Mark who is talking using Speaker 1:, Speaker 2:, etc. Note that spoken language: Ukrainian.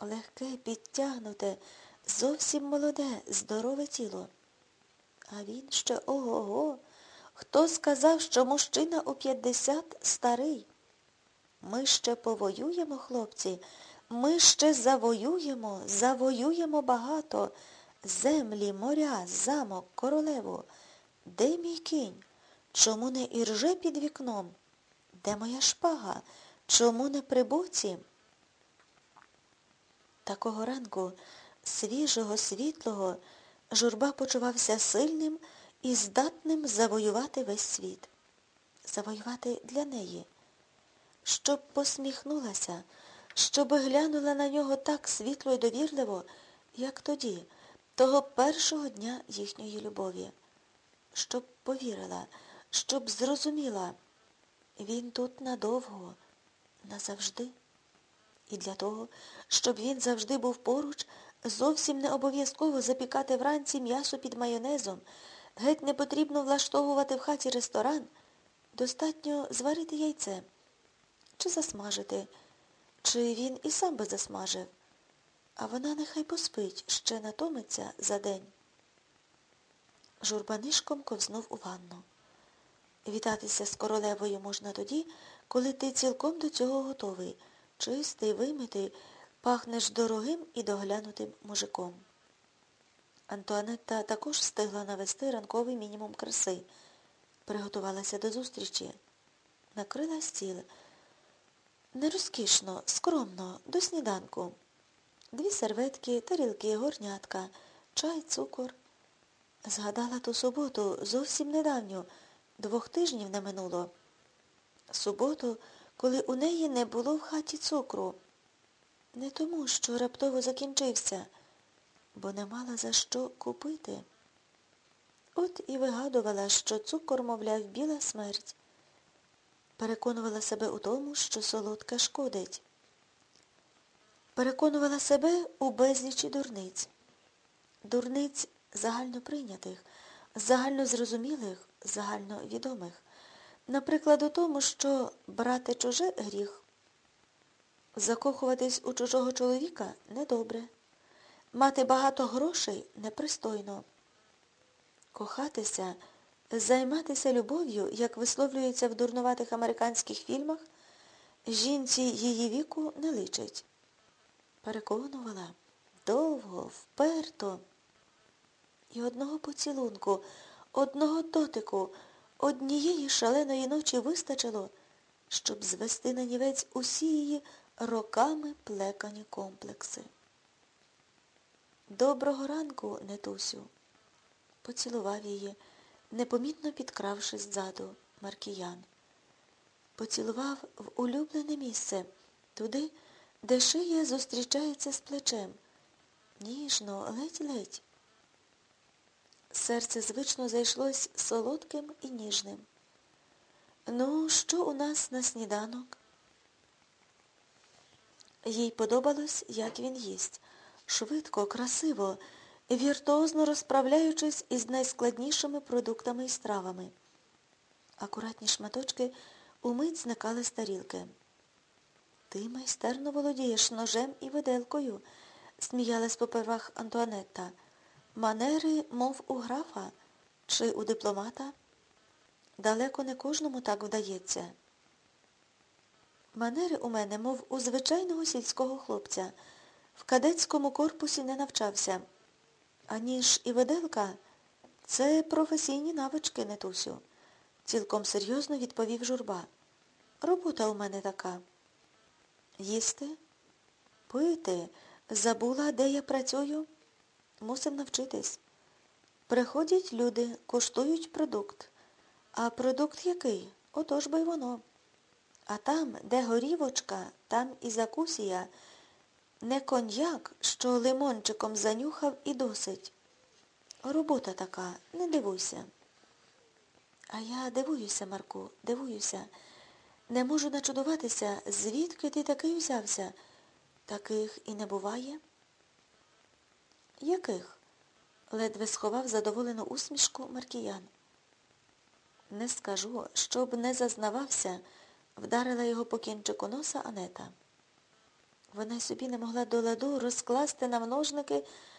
Speaker 1: Легке, підтягнуте, зовсім молоде, здорове тіло. А він ще ого-го. Хто сказав, що мужчина у 50 старий? Ми ще повоюємо, хлопці, ми ще завоюємо, завоюємо багато. Землі, моря, замок, королеву. Де мій кінь? Чому не ірже під вікном? Де моя шпага? Чому не при боці? Такого ранку, свіжого, світлого, журба почувався сильним і здатним завоювати весь світ. Завоювати для неї. Щоб посміхнулася, щоб глянула на нього так світло і довірливо, як тоді, того першого дня їхньої любові. Щоб повірила, щоб зрозуміла, він тут надовго, назавжди. І для того, щоб він завжди був поруч, зовсім не обов'язково запікати вранці м'ясо під майонезом, геть не потрібно влаштовувати в хаті ресторан, достатньо зварити яйце, чи засмажити, чи він і сам би засмажив, а вона нехай поспить, ще натомиться за день. Журбанишком ковзнув у ванну. Вітатися з королевою можна тоді, коли ти цілком до цього готовий, чистий, вимитий, пахнеш дорогим і доглянутим мужиком. Антуанетта також встигла навести ранковий мінімум краси, приготувалася до зустрічі, накрила стіл. Не розкішно, скромно, до сніданку. Дві серветки, тарілки, горнятка, чай, цукор. Згадала ту суботу, зовсім недавню, двох тижнів не минуло. Суботу, коли у неї не було в хаті цукру. Не тому, що раптово закінчився, бо не мала за що купити. От і вигадувала, що цукор, мовляв, біла смерть. Переконувала себе у тому, що солодка шкодить. Переконувала себе у безлічі дурниць. Дурниць загально прийнятих, загально зрозумілих, загально відомих. Наприклад, у тому, що брати чуже гріх. Закохуватись у чужого чоловіка недобре. Мати багато грошей непристойно. Кохатися, займатися любов'ю, як висловлюється в дурнуватих американських фільмах, жінці її віку не личить. Переконувала довго, вперто. І одного поцілунку, одного дотику, однієї шаленої ночі вистачило, щоб звести на нівець усі її роками плекані комплекси. Доброго ранку, Нетусю, поцілував її, непомітно підкравшись ззаду, Маркіян. Поцілував в улюблене місце, туди, де шия зустрічається з плечем. Ніжно, ледь-ледь. Серце звично зайшлось солодким і ніжним. Ну, що у нас на сніданок? Їй подобалось, як він їсть. Швидко, красиво, віртуозно розправляючись із найскладнішими продуктами і стравами. Акуратні шматочки умить зникали з тарілки. Ти майстерно володієш ножем і виделкою, сміялась попервах Антуанетта. Манери, мов у графа чи у дипломата. Далеко не кожному так вдається. Манери у мене, мов у звичайного сільського хлопця. В кадетському корпусі не навчався. Аніж і виделка це професійні навички, Нетусю. Цілком серйозно відповів журба. Робота у мене така. Їсти? Пити. Забула, де я працюю? Мусив навчитись. Приходять люди, коштують продукт. А продукт який? Отож би й воно. А там, де горівочка, там і закусія, не коньяк, що лимончиком занюхав і досить. Робота така, не дивуйся. А я дивуюся, Марку, дивуюся. Не можу начудуватися, звідки ти такий узявся. Таких і не буває. Яких? ледве сховав задоволену усмішку Маркіян. Не скажу, щоб не зазнавався, вдарила його по кінчику носа Анета. Вона й собі не могла до ладу розкласти на множники